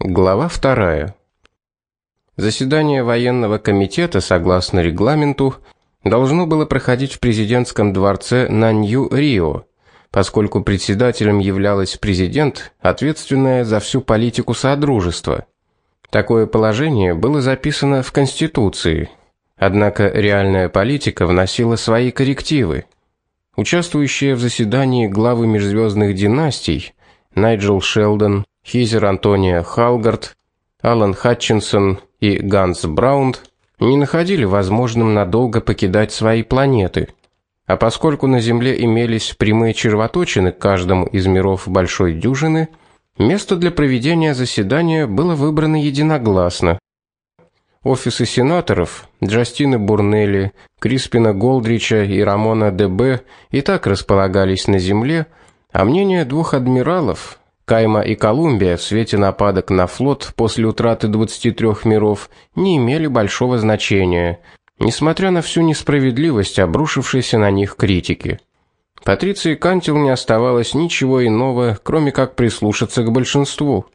Глава вторая. Заседание военного комитета, согласно регламенту, должно было проходить в президентском дворце на Нью-Рио, поскольку председателем являлась президент, ответственная за всю политику содружества. Такое положение было записано в конституции. Однако реальная политика вносила свои коррективы. Участвующие в заседании главы межзвездных династий Найджел Шелдон, Хизер Антония Халгард, Алан Хатчинсон и Ганс Браунд не находили возможным надолго покидать свои планеты. А поскольку на Земле имелись прямые червоточины к каждому из миров большой дюжины, место для проведения заседания было выбрано единогласно. Офисы сенаторов Джастины Бурнелли, Криспина Голдрича и Рамона ДБ и так располагались на Земле, а мнение двух адмиралов Кайма и Колумбия в свете нападок на флот после утраты 23 миров не имели большого значения, несмотря на всю несправедливость обрушившейся на них критики. Патриции Кантил не оставалось ничего иного, кроме как прислушаться к большинству.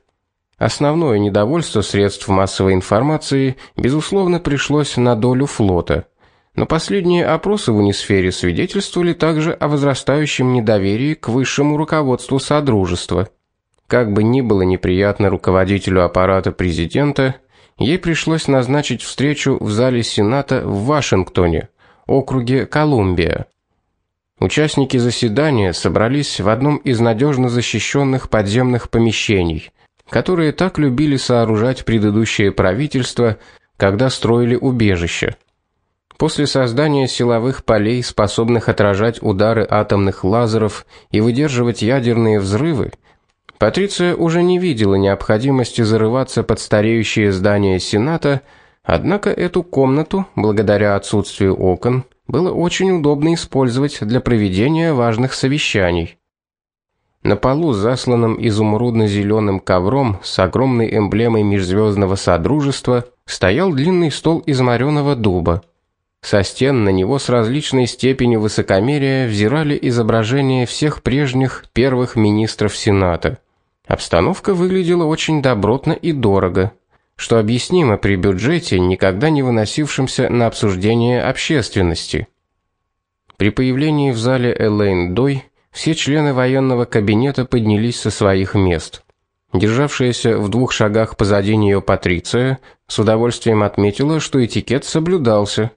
Основное недовольство средств массовой информации безусловно пришлось на долю флота. Но последние опросы в унисфере свидетельствовали также о возрастающем недоверии к высшему руководству содружества. Как бы ни было неприятно руководителю аппарата президента, ей пришлось назначить встречу в зале Сената в Вашингтоне, округе Колумбия. Участники заседания собрались в одном из надежно защищенных подземных помещений, которые так любили сооружать предыдущее правительство, когда строили убежища. После создания силовых полей, способных отражать удары атомных лазеров и выдерживать ядерные взрывы, Патриция уже не видела необходимости зарываться под стареющие здания Сената, однако эту комнату, благодаря отсутствию окон, было очень удобно использовать для проведения важных совещаний. На полу, засланном изумрудно зеленым ковром с огромной эмблемой межзвездного содружества, стоял длинный стол из мореного дуба. Со стен на него с различной степенью высокомерия взирали изображения всех прежних первых министров Сената. Обстановка выглядела очень добротно и дорого, что объяснимо при бюджете, никогда не выносившемся на обсуждение общественности. При появлении в зале Элейн Дой все члены военного кабинета поднялись со своих мест. Державшаяся в двух шагах позади нее Патриция с удовольствием отметила, что этикет соблюдался.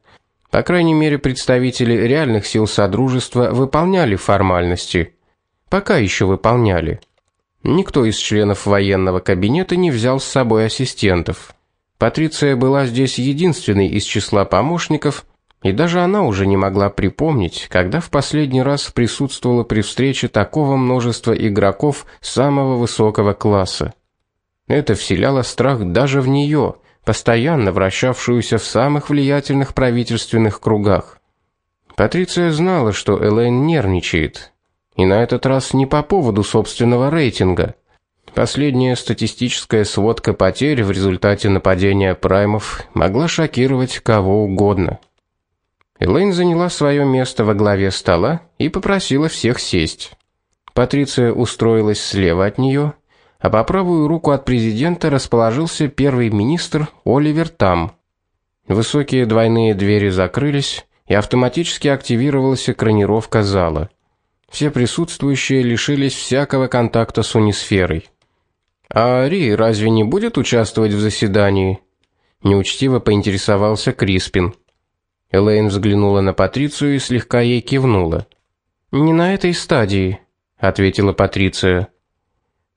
По крайней мере, представители реальных сил содружества выполняли формальности. Пока еще выполняли. Никто из членов военного кабинета не взял с собой ассистентов. Патриция была здесь единственной из числа помощников, и даже она уже не могла припомнить, когда в последний раз присутствовала при встрече такого множества игроков самого высокого класса. Это вселяло страх даже в нее, постоянно вращавшуюся в самых влиятельных правительственных кругах. Патриция знала, что Элейн нервничает, и на этот раз не по поводу собственного рейтинга. Последняя статистическая сводка потерь в результате нападения праймов могла шокировать кого угодно. Элейн заняла свое место во главе стола и попросила всех сесть. Патриция устроилась слева от нее, а по правую руку от президента расположился первый министр Оливер Там. Высокие двойные двери закрылись, и автоматически активировалась экранировка зала все присутствующие лишились всякого контакта с унисферой. А Ри разве не будет участвовать в заседании? неучтиво поинтересовался Криспин. Элейн взглянула на Патрицию и слегка ей кивнула. Не на этой стадии, ответила Патриция.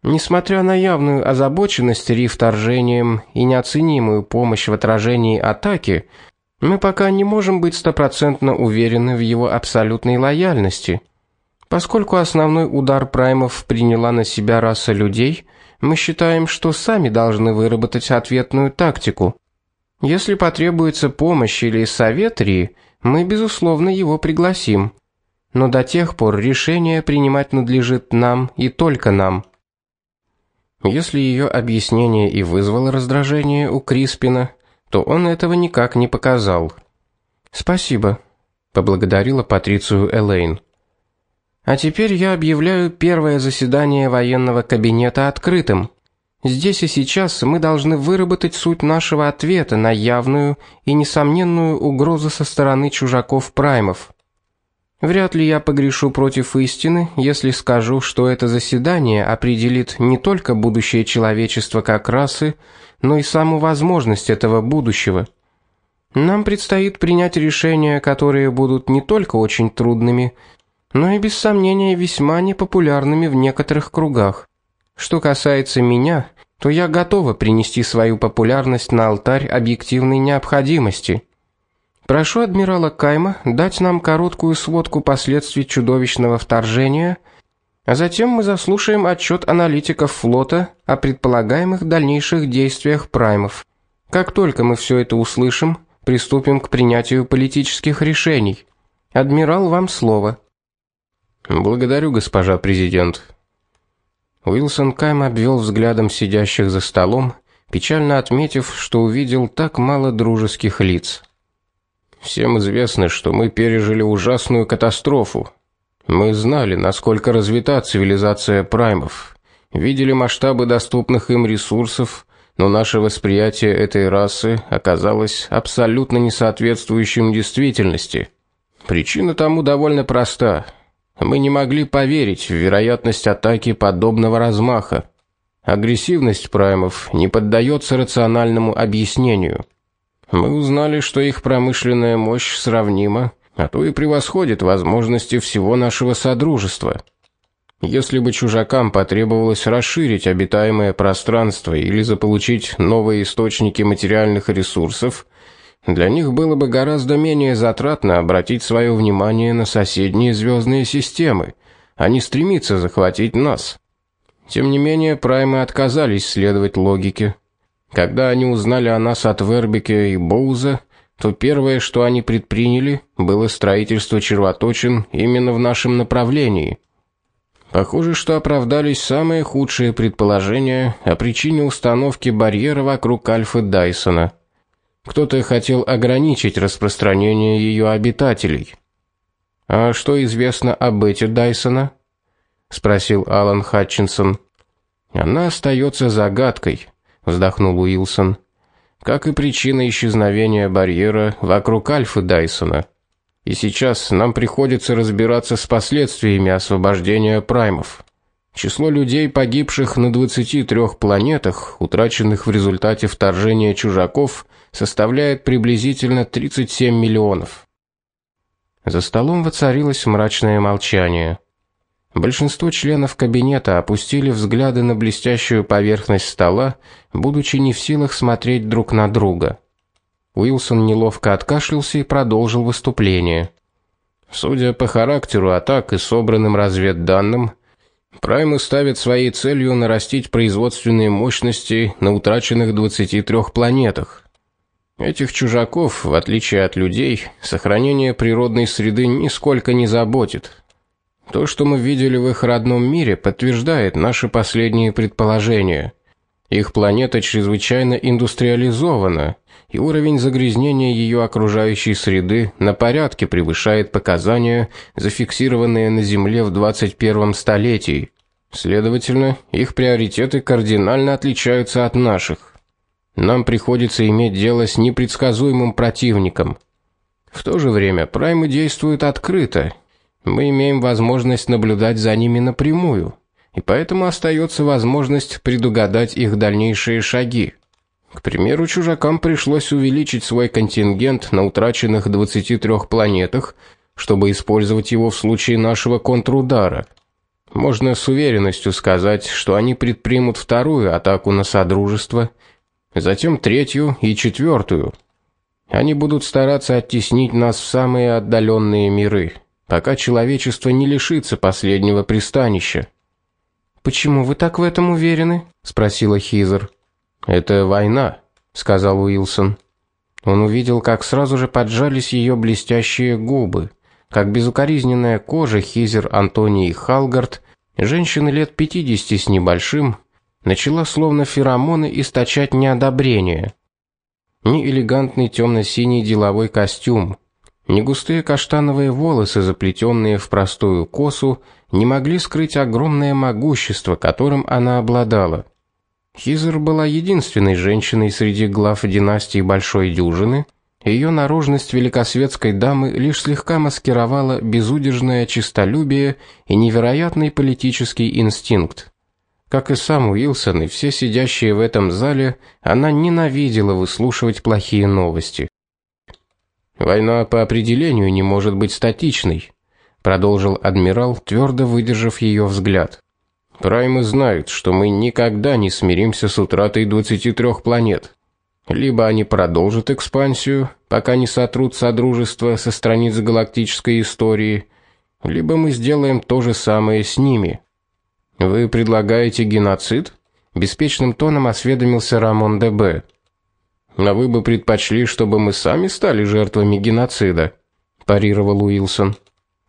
Несмотря на явную озабоченность Ри вторжением и неоценимую помощь в отражении атаки, мы пока не можем быть стопроцентно уверены в его абсолютной лояльности. Поскольку основной удар праймов приняла на себя раса людей, мы считаем, что сами должны выработать ответную тактику. Если потребуется помощь или совет Ри, мы безусловно его пригласим. Но до тех пор решение принимать надлежит нам и только нам. Если ее объяснение и вызвало раздражение у Криспина, то он этого никак не показал. Спасибо, поблагодарила Патрицию Элейн. А теперь я объявляю первое заседание военного кабинета открытым. Здесь и сейчас мы должны выработать суть нашего ответа на явную и несомненную угрозу со стороны чужаков-праймов. Вряд ли я погрешу против истины, если скажу, что это заседание определит не только будущее человечества как расы, но и саму возможность этого будущего. Нам предстоит принять решения, которые будут не только очень трудными, но и без сомнения весьма непопулярными в некоторых кругах. Что касается меня, то я готова принести свою популярность на алтарь объективной необходимости. Прошу адмирала Кайма дать нам короткую сводку последствий чудовищного вторжения, а затем мы заслушаем отчет аналитиков флота о предполагаемых дальнейших действиях праймов. Как только мы все это услышим, приступим к принятию политических решений. Адмирал, вам слово. Благодарю, госпожа президент. Уилсон Кайм обвел взглядом сидящих за столом, печально отметив, что увидел так мало дружеских лиц. Всем известно, что мы пережили ужасную катастрофу. Мы знали, насколько развита цивилизация праймов, видели масштабы доступных им ресурсов, но наше восприятие этой расы оказалось абсолютно несоответствующим действительности. Причина тому довольно проста. Мы не могли поверить в вероятность атаки подобного размаха. Агрессивность праймов не поддается рациональному объяснению. Мы узнали, что их промышленная мощь сравнима, а то и превосходит возможности всего нашего содружества. Если бы чужакам потребовалось расширить обитаемое пространство или заполучить новые источники материальных ресурсов, для них было бы гораздо менее затратно обратить свое внимание на соседние звездные системы, а не стремиться захватить нас. Тем не менее, праймы отказались следовать логике. Когда они узнали о нас от Вербике и Боуза, то первое, что они предприняли, было строительство червоточин именно в нашем направлении. Похоже, что оправдались самые худшие предположения о причине установки барьера вокруг Альфы Дайсона – кто-то хотел ограничить распространение ее обитателей. А что известно об Эти Дайсона? спросил Алан Хатчинсон. Она остается загадкой, вздохнул Уилсон. Как и причина исчезновения барьера вокруг Альфы Дайсона. И сейчас нам приходится разбираться с последствиями освобождения праймов. Число людей, погибших на 23 планетах, утраченных в результате вторжения чужаков, составляет приблизительно 37 миллионов. За столом воцарилось мрачное молчание. Большинство членов кабинета опустили взгляды на блестящую поверхность стола, будучи не в силах смотреть друг на друга. Уилсон неловко откашлялся и продолжил выступление. Судя по характеру атак и собранным разведданным, Праймы ставят своей целью нарастить производственные мощности на утраченных 23 планетах. Этих чужаков, в отличие от людей, сохранение природной среды нисколько не заботит. То, что мы видели в их родном мире, подтверждает наши последние предположения. Их планета чрезвычайно индустриализована, и уровень загрязнения ее окружающей среды на порядке превышает показания, зафиксированные на Земле в 21 столетии. Следовательно, их приоритеты кардинально отличаются от наших. Нам приходится иметь дело с непредсказуемым противником. В то же время праймы действуют открыто. Мы имеем возможность наблюдать за ними напрямую, и поэтому остается возможность предугадать их дальнейшие шаги. К примеру, чужакам пришлось увеличить свой контингент на утраченных 23 планетах, чтобы использовать его в случае нашего контрудара. Можно с уверенностью сказать, что они предпримут вторую атаку на содружество – затем третью и четвертую. Они будут стараться оттеснить нас в самые отдаленные миры, пока человечество не лишится последнего пристанища. Почему вы так в этом уверены? спросила Хизер. Это война, сказал Уилсон. Он увидел, как сразу же поджались ее блестящие губы, как безукоризненная кожа Хизер Антонии Халгард, женщины лет 50 с небольшим, начала словно феромоны источать неодобрение. Ни элегантный темно синий деловой костюм, ни густые каштановые волосы, заплетенные в простую косу, не могли скрыть огромное могущество, которым она обладала. Хизер была единственной женщиной среди глав династии Большой Дюжины. Ее наружность великосветской дамы лишь слегка маскировала безудержное честолюбие и невероятный политический инстинкт. Как и сам Уилсон и все сидящие в этом зале, она ненавидела выслушивать плохие новости. Война по определению не может быть статичной, продолжил адмирал, твердо выдержав ее взгляд. Праймы знают, что мы никогда не смиримся с утратой 23 планет. Либо они продолжат экспансию, пока не сотрут содружество со страниц галактической истории, либо мы сделаем то же самое с ними. Вы предлагаете геноцид? беспечным тоном осведомился Рамон ДБ. А вы бы предпочли, чтобы мы сами стали жертвами геноцида, парировал Уилсон.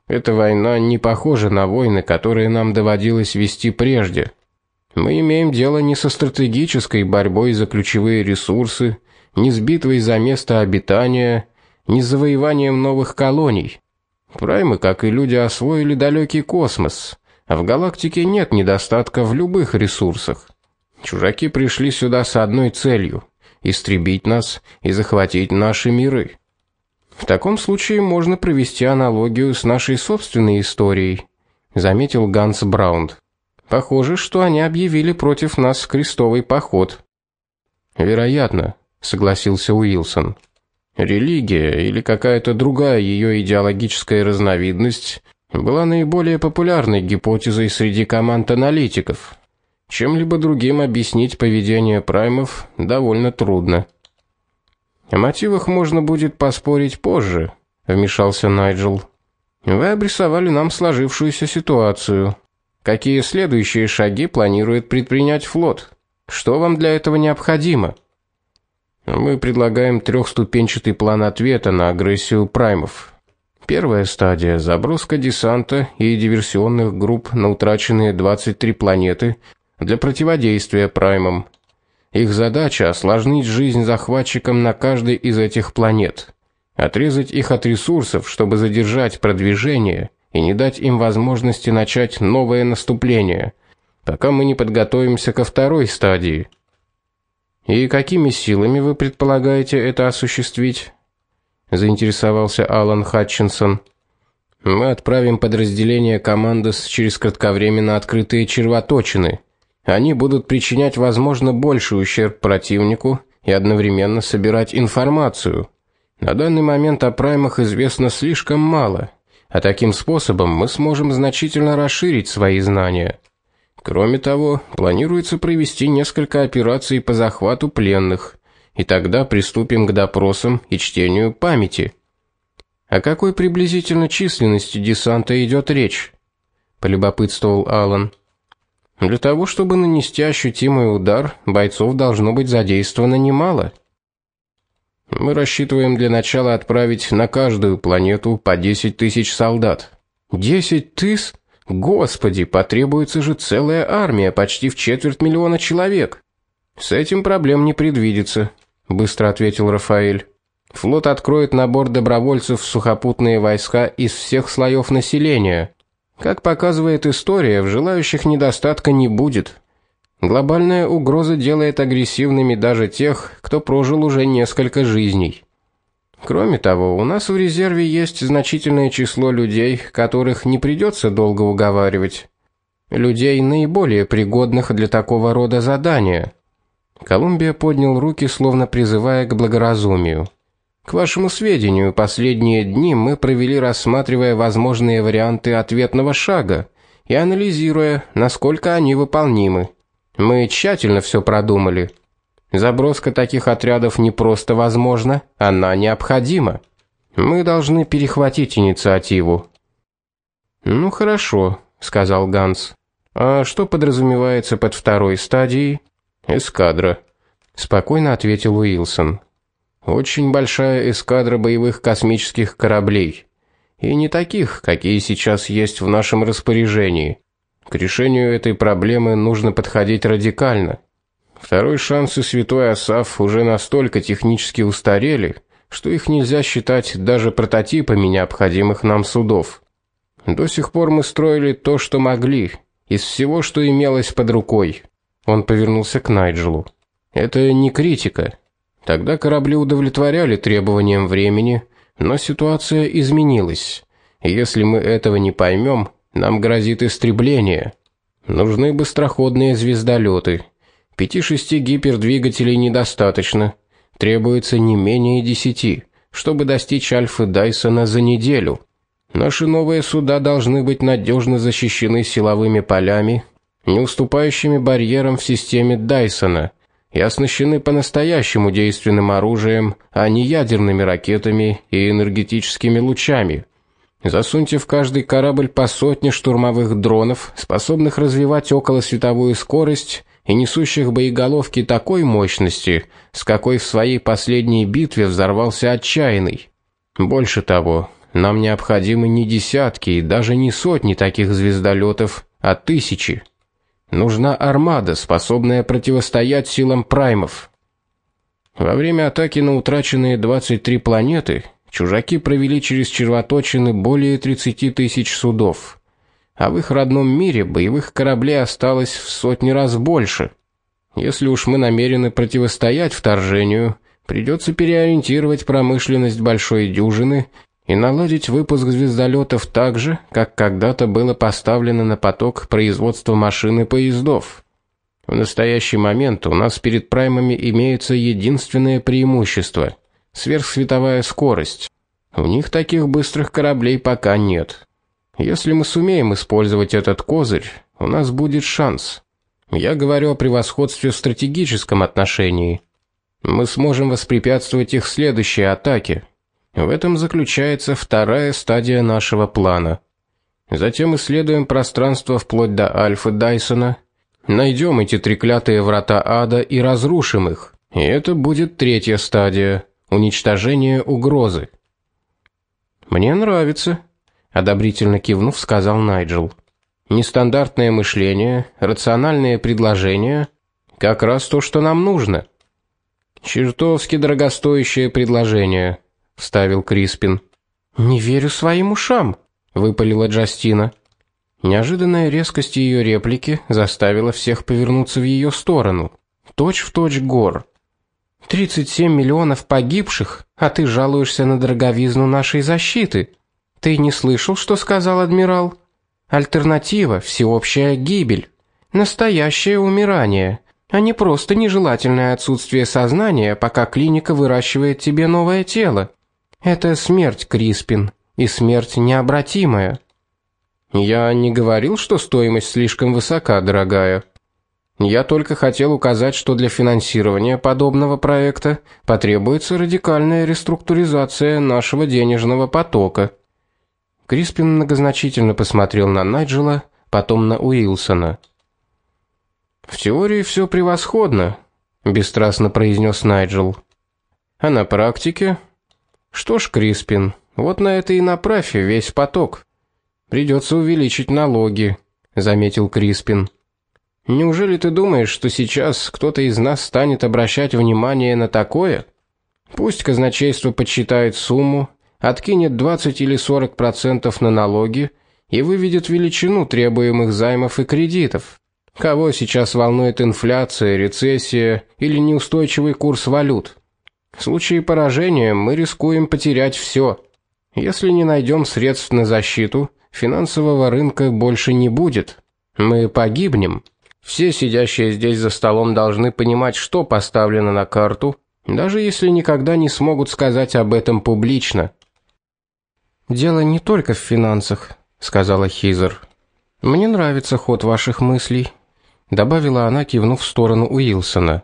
Эта война не похожа на войны, которые нам доводилось вести прежде. Мы имеем дело не со стратегической борьбой за ключевые ресурсы, не с битвой за место обитания, не с завоеванием новых колоний. Праймы, как и люди, освоили далекий космос, а в галактике нет недостатка в любых ресурсах. Чужаки пришли сюда с одной целью истребить нас и захватить наши миры. В таком случае можно провести аналогию с нашей собственной историей, заметил Ганс Браунд. Похоже, что они объявили против нас крестовый поход. Вероятно, согласился Уилсон. Религия или какая-то другая ее идеологическая разновидность была наиболее популярной гипотезой среди команд аналитиков. Чем-либо другим объяснить поведение праймов довольно трудно. О мотивах можно будет поспорить позже, вмешался Найджел. Вы обрисовали нам сложившуюся ситуацию. Какие следующие шаги планирует предпринять флот? Что вам для этого необходимо? Мы предлагаем трехступенчатый план ответа на агрессию праймов. Первая стадия заброска десанта и диверсионных групп на утраченные 23 планеты для противодействия праймам. Их задача осложнить жизнь захватчикам на каждой из этих планет, отрезать их от ресурсов, чтобы задержать продвижение и не дать им возможности начать новое наступление, пока мы не подготовимся ко второй стадии. И какими силами вы предполагаете это осуществить? заинтересовался Алан Хатчинсон. Мы отправим подразделение командос через кратковременно открытые червоточины они будут причинять, возможно, больший ущерб противнику и одновременно собирать информацию. На данный момент о праймах известно слишком мало, а таким способом мы сможем значительно расширить свои знания. Кроме того, планируется провести несколько операций по захвату пленных, и тогда приступим к допросам и чтению памяти. О какой приблизительно численности десанта идет речь? полюбопытствовал Алан. Для того, чтобы нанести ощутимый удар, бойцов должно быть задействовано немало. Мы рассчитываем для начала отправить на каждую планету по 10 тысяч солдат. 10 тысяч? Господи, потребуется же целая армия, почти в четверть миллиона человек. С этим проблем не предвидится, быстро ответил Рафаэль. Флот откроет набор добровольцев в сухопутные войска из всех слоев населения. Как показывает история, в желающих недостатка не будет. Глобальная угроза делает агрессивными даже тех, кто прожил уже несколько жизней. Кроме того, у нас в резерве есть значительное число людей, которых не придется долго уговаривать. Людей наиболее пригодных для такого рода задания. Колумбия поднял руки, словно призывая к благоразумию. К вашему сведению, последние дни мы провели рассматривая возможные варианты ответного шага и анализируя, насколько они выполнимы. Мы тщательно все продумали. Заброска таких отрядов не просто возможна, она необходима. Мы должны перехватить инициативу. Ну хорошо, сказал Ганс. А что подразумевается под второй стадией? Эскадра, спокойно ответил Уилсон. Очень большая эскадра боевых космических кораблей, и не таких, какие сейчас есть в нашем распоряжении. К решению этой проблемы нужно подходить радикально. Второй шанс и Святой Асаф уже настолько технически устарели, что их нельзя считать даже прототипами необходимых нам судов. До сих пор мы строили то, что могли, из всего, что имелось под рукой. Он повернулся к Найджелу. Это не критика. Тогда корабли удовлетворяли требованиям времени, но ситуация изменилась. Если мы этого не поймем, нам грозит истребление. Нужны быстроходные звездолеты. Пяти-шести гипердвигателей недостаточно. Требуется не менее десяти, чтобы достичь Альфы Дайсона за неделю. Наши новые суда должны быть надежно защищены силовыми полями, не уступающими барьерам в системе Дайсона, и оснащены по-настоящему действенным оружием, а не ядерными ракетами и энергетическими лучами. Засуньте в каждый корабль по сотне штурмовых дронов, способных развивать околосветовую скорость и несущих боеголовки такой мощности, с какой в своей последней битве взорвался отчаянный. Больше того, нам необходимы не десятки и даже не сотни таких звездолетов, а тысячи. Нужна армада, способная противостоять силам праймов. Во время атаки на утраченные 23 планеты чужаки провели через червоточины более 30 тысяч судов, а в их родном мире боевых кораблей осталось в сотни раз больше. Если уж мы намерены противостоять вторжению, придется переориентировать промышленность большой дюжины и наладить выпуск звездолетов так же, как когда-то было поставлено на поток производство машин и поездов. В настоящий момент у нас перед праймами имеется единственное преимущество сверхсветовая скорость. У них таких быстрых кораблей пока нет. Если мы сумеем использовать этот козырь, у нас будет шанс. Я говорю о превосходстве в стратегическом отношении. Мы сможем воспрепятствовать их следующей атаке в этом заключается вторая стадия нашего плана. Затем исследуем пространство вплоть до Альфы Дайсона, найдем эти треклятые врата ада и разрушим их. И это будет третья стадия уничтожение угрозы. Мне нравится, одобрительно кивнув, сказал Найджел. Нестандартное мышление, рациональные предложения как раз то, что нам нужно. Чертовски дорогостоящее предложение вставил Криспин. Не верю своим ушам, выпалила Джастина. Неожиданная резкость ее реплики заставила всех повернуться в ее сторону. Точь в точь гор. 37 миллионов погибших, а ты жалуешься на дороговизну нашей защиты. Ты не слышал, что сказал адмирал? Альтернатива всеобщая гибель, настоящее умирание, а не просто нежелательное отсутствие сознания, пока клиника выращивает тебе новое тело. Это смерть, Криспин, и смерть необратимая. Я не говорил, что стоимость слишком высока, дорогая. Я только хотел указать, что для финансирования подобного проекта потребуется радикальная реструктуризация нашего денежного потока. Криспин многозначительно посмотрел на Найджела, потом на Уилсона. В теории все превосходно, бесстрастно произнес Найджел. А на практике что ж, Криспин, вот на это и направь весь поток. Придется увеличить налоги, заметил Криспин. Неужели ты думаешь, что сейчас кто-то из нас станет обращать внимание на такое? Пусть казначейство подсчитает сумму, откинет 20 или 40% на налоги и выведет величину требуемых займов и кредитов. Кого сейчас волнует инфляция, рецессия или неустойчивый курс валют? В случае поражения мы рискуем потерять все. Если не найдем средств на защиту, финансового рынка больше не будет. Мы погибнем. Все сидящие здесь за столом должны понимать, что поставлено на карту, даже если никогда не смогут сказать об этом публично. Дело не только в финансах, сказала Хизер. Мне нравится ход ваших мыслей, добавила она, кивнув в сторону Уилсона.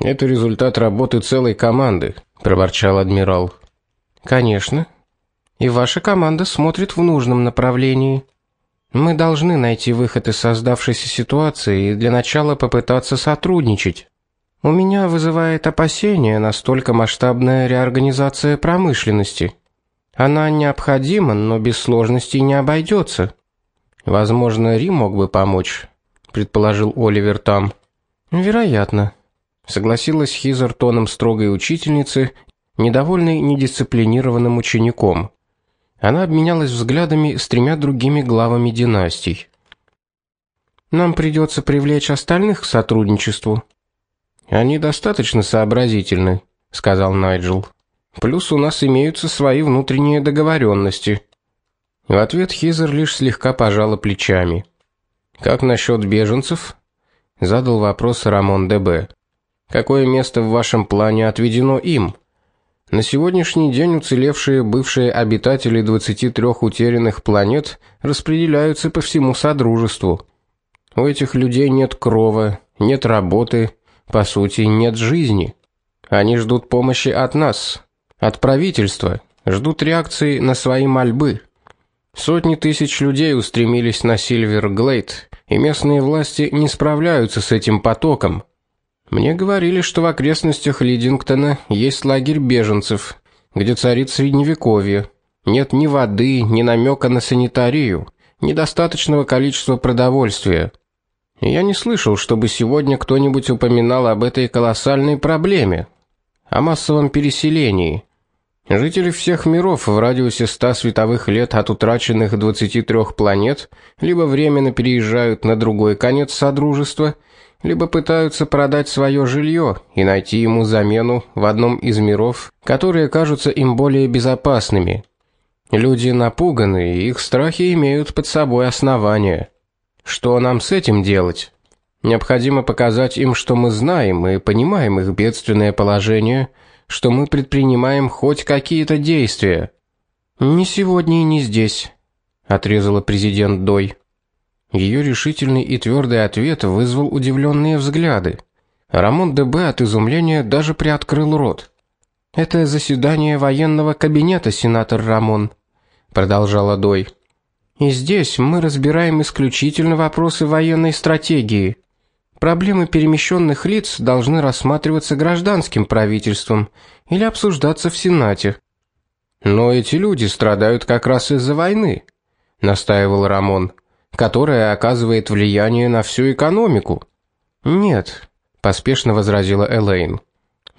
Это результат работы целой команды, проворчал адмирал. Конечно. И ваша команда смотрит в нужном направлении. Мы должны найти выход из создавшейся ситуации и для начала попытаться сотрудничать. У меня вызывает опасения настолько масштабная реорганизация промышленности. Она необходима, но без сложностей не обойдется. Возможно, Рим мог бы помочь, предположил Оливер там. Вероятно согласилась Хизер тоном строгой учительницы, недовольной недисциплинированным учеником. Она обменялась взглядами с тремя другими главами династий. Нам придется привлечь остальных к сотрудничеству. Они достаточно сообразительны, сказал Найджел. Плюс у нас имеются свои внутренние договоренности. В ответ Хизер лишь слегка пожала плечами. Как насчет беженцев? задал вопрос Рамон ДБ. Какое место в вашем плане отведено им? На сегодняшний день уцелевшие бывшие обитатели 23 утерянных планет распределяются по всему содружеству. У этих людей нет крова, нет работы, по сути, нет жизни. Они ждут помощи от нас, от правительства, ждут реакции на свои мольбы. Сотни тысяч людей устремились на Сильверглейд, и местные власти не справляются с этим потоком. Мне говорили, что в окрестностях Лидингтона есть лагерь беженцев, где царит средневековье. Нет ни воды, ни намека на санитарию, недостаточного количества продовольствия. Я не слышал, чтобы сегодня кто-нибудь упоминал об этой колоссальной проблеме, о массовом переселении. Жители всех миров в радиусе 100 световых лет от утраченных 23 планет либо временно переезжают на другой конец содружества, либо пытаются продать свое жилье и найти ему замену в одном из миров, которые кажутся им более безопасными. Люди напуганы, и их страхи имеют под собой основания. Что нам с этим делать? Необходимо показать им, что мы знаем и понимаем их бедственное положение – что мы предпринимаем хоть какие-то действия. Не сегодня и не здесь, отрезала президент Дой. Ее решительный и твердый ответ вызвал удивленные взгляды. Рамон ДБ от изумления даже приоткрыл рот. Это заседание военного кабинета, сенатор Рамон, продолжала Дой. И здесь мы разбираем исключительно вопросы военной стратегии. Проблемы перемещенных лиц должны рассматриваться гражданским правительством или обсуждаться в Сенате. Но эти люди страдают как раз из-за войны, настаивал Рамон, которая оказывает влияние на всю экономику. Нет, поспешно возразила Элейн.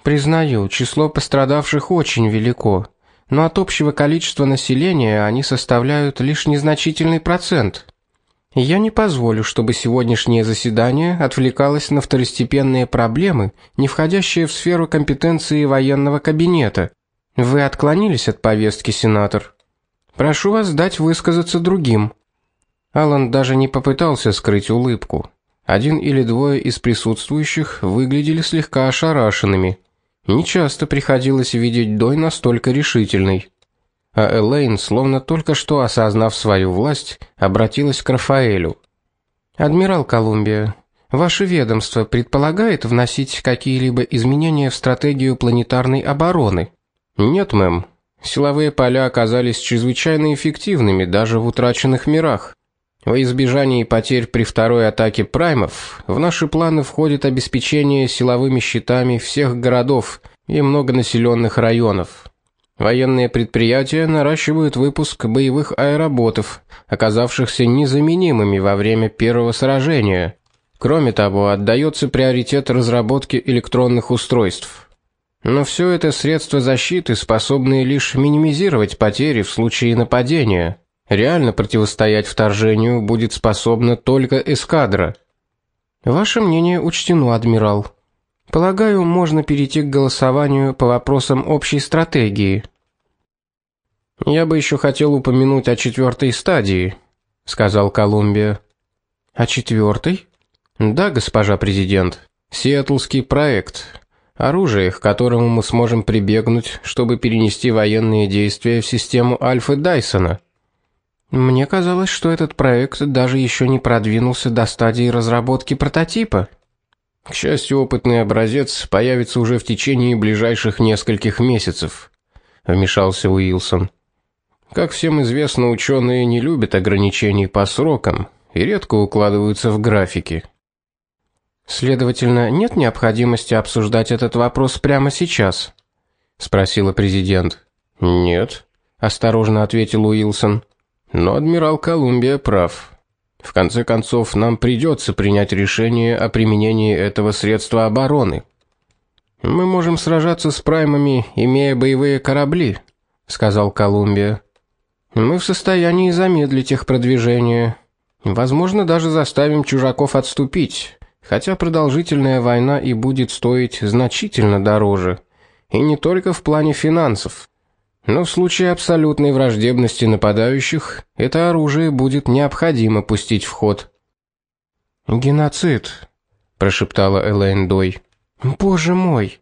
Признаю, число пострадавших очень велико, но от общего количества населения они составляют лишь незначительный процент. Я не позволю, чтобы сегодняшнее заседание отвлекалось на второстепенные проблемы, не входящие в сферу компетенции военного кабинета. Вы отклонились от повестки, сенатор. Прошу вас дать высказаться другим. Алан даже не попытался скрыть улыбку. Один или двое из присутствующих выглядели слегка ошарашенными. Нечасто приходилось видеть Дой настолько решительной а Элейн, словно только что осознав свою власть, обратилась к Рафаэлю. Адмирал Колумбия, ваше ведомство предполагает вносить какие-либо изменения в стратегию планетарной обороны? Нет, мэм. Силовые поля оказались чрезвычайно эффективными даже в утраченных мирах. Во избежание потерь при второй атаке праймов в наши планы входит обеспечение силовыми щитами всех городов и многонаселенных районов. Военные предприятия наращивают выпуск боевых аэроботов, оказавшихся незаменимыми во время первого сражения. Кроме того, отдается приоритет разработке электронных устройств. Но все это средства защиты, способные лишь минимизировать потери в случае нападения. Реально противостоять вторжению будет способна только эскадра. Ваше мнение учтено, адмирал. Полагаю, можно перейти к голосованию по вопросам общей стратегии. Я бы еще хотел упомянуть о четвертой стадии, сказал Колумбия. О четвертой? Да, госпожа президент. Сиэтлский проект. Оружие, к которому мы сможем прибегнуть, чтобы перенести военные действия в систему Альфа Дайсона. Мне казалось, что этот проект даже еще не продвинулся до стадии разработки прототипа. К счастью, опытный образец появится уже в течение ближайших нескольких месяцев, вмешался Уилсон. Как всем известно, ученые не любят ограничений по срокам и редко укладываются в графики. Следовательно, нет необходимости обсуждать этот вопрос прямо сейчас, спросила президент. Нет, осторожно ответил Уилсон. Но адмирал Колумбия прав. В конце концов, нам придется принять решение о применении этого средства обороны. Мы можем сражаться с праймами, имея боевые корабли, сказал Колумбия. Мы в состоянии замедлить их продвижение. Возможно, даже заставим чужаков отступить, хотя продолжительная война и будет стоить значительно дороже, и не только в плане финансов. Но в случае абсолютной враждебности нападающих это оружие будет необходимо пустить в ход. Геноцид, прошептала Элейн Дой. Боже мой.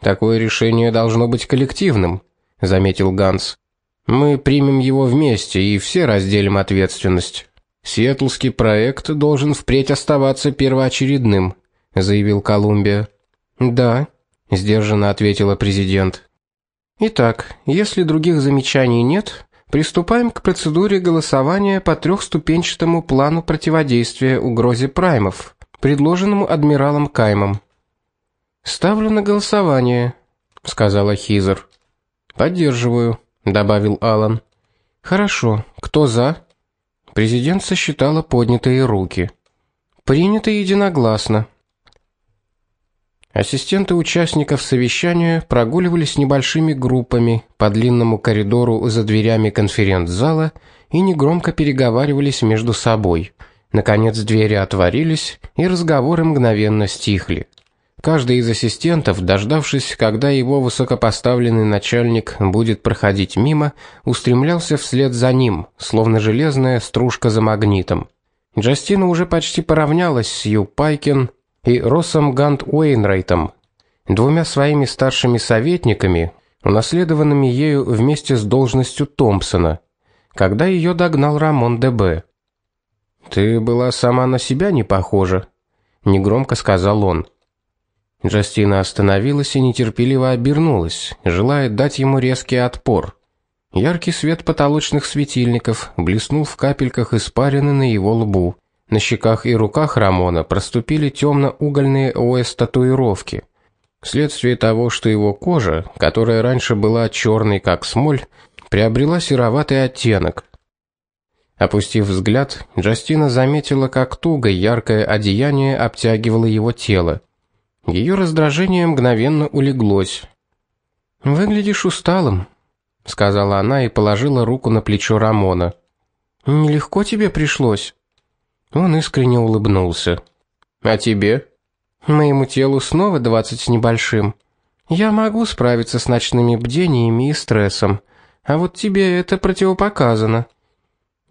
Такое решение должно быть коллективным, заметил Ганс. Мы примем его вместе и все разделим ответственность. Сиэтлский проект должен впредь оставаться первоочередным, заявил Колумбия. Да, сдержанно ответила президент. Итак, если других замечаний нет, приступаем к процедуре голосования по трехступенчатому плану противодействия угрозе праймов, предложенному адмиралом Каймом. Ставлю на голосование, сказала Хизер. Поддерживаю, добавил Алан. Хорошо. Кто за? Президент сосчитала поднятые руки. Принято единогласно. Ассистенты участников совещания прогуливались небольшими группами по длинному коридору за дверями конференц-зала и негромко переговаривались между собой. Наконец двери отворились, и разговоры мгновенно стихли. Каждый из ассистентов, дождавшись, когда его высокопоставленный начальник будет проходить мимо, устремлялся вслед за ним, словно железная стружка за магнитом. Джастина уже почти поравнялась с Ю Пайкен, и Россом Гант Уэйнрайтом, двумя своими старшими советниками, унаследованными ею вместе с должностью Томпсона, когда ее догнал Рамон ДБ. Ты была сама на себя не похожа, негромко сказал он. Джастина остановилась и нетерпеливо обернулась, желая дать ему резкий отпор. Яркий свет потолочных светильников блеснул в капельках испарины на его лбу. На щеках и руках Рамона проступили темно угольные ОС-татуировки. Вследствие того, что его кожа, которая раньше была черной как смоль, приобрела сероватый оттенок. Опустив взгляд, Джастина заметила, как туго яркое одеяние обтягивало его тело. Ее раздражение мгновенно улеглось. "Выглядишь усталым", сказала она и положила руку на плечо Рамона. "Нелегко тебе пришлось". Он искренне улыбнулся. А тебе? Моему телу снова двадцать с небольшим. Я могу справиться с ночными бдениями и стрессом, а вот тебе это противопоказано.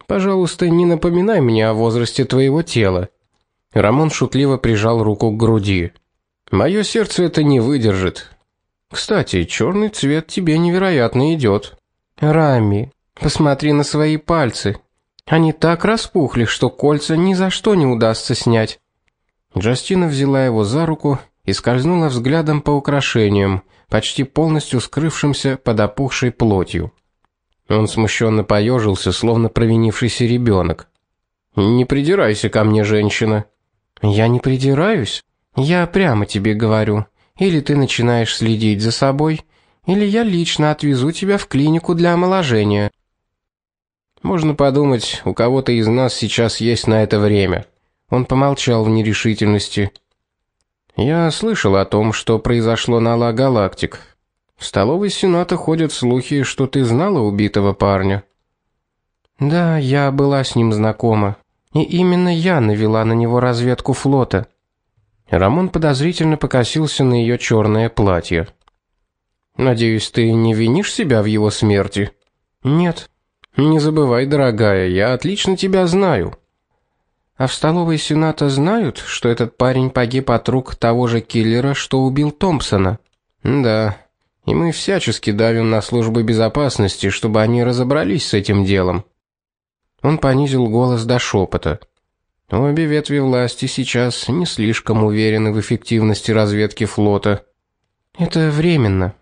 Пожалуйста, не напоминай мне о возрасте твоего тела. Рамон шутливо прижал руку к груди. Мое сердце это не выдержит. Кстати, черный цвет тебе невероятно идет. Рами, посмотри на свои пальцы. Они так распухли, что кольца ни за что не удастся снять. Джастина взяла его за руку и скользнула взглядом по украшениям, почти полностью скрывшимся под опухшей плотью. Он смущенно поежился, словно провинившийся ребенок. Не придирайся ко мне, женщина. Я не придираюсь. Я прямо тебе говорю. Или ты начинаешь следить за собой, или я лично отвезу тебя в клинику для омоложения. Можно подумать, у кого-то из нас сейчас есть на это время. Он помолчал в нерешительности. Я слышал о том, что произошло на Ла Галактик. В столовой Сената ходят слухи, что ты знала убитого парня. Да, я была с ним знакома. И именно я навела на него разведку флота. Рамон подозрительно покосился на ее черное платье. Надеюсь, ты не винишь себя в его смерти? Нет. Не забывай, дорогая, я отлично тебя знаю. А в столовой Сената знают, что этот парень погиб от рук того же киллера, что убил Томпсона. Да. И мы всячески давим на службы безопасности, чтобы они разобрались с этим делом. Он понизил голос до шепота. Обе ветви власти сейчас не слишком уверены в эффективности разведки флота. Это временно.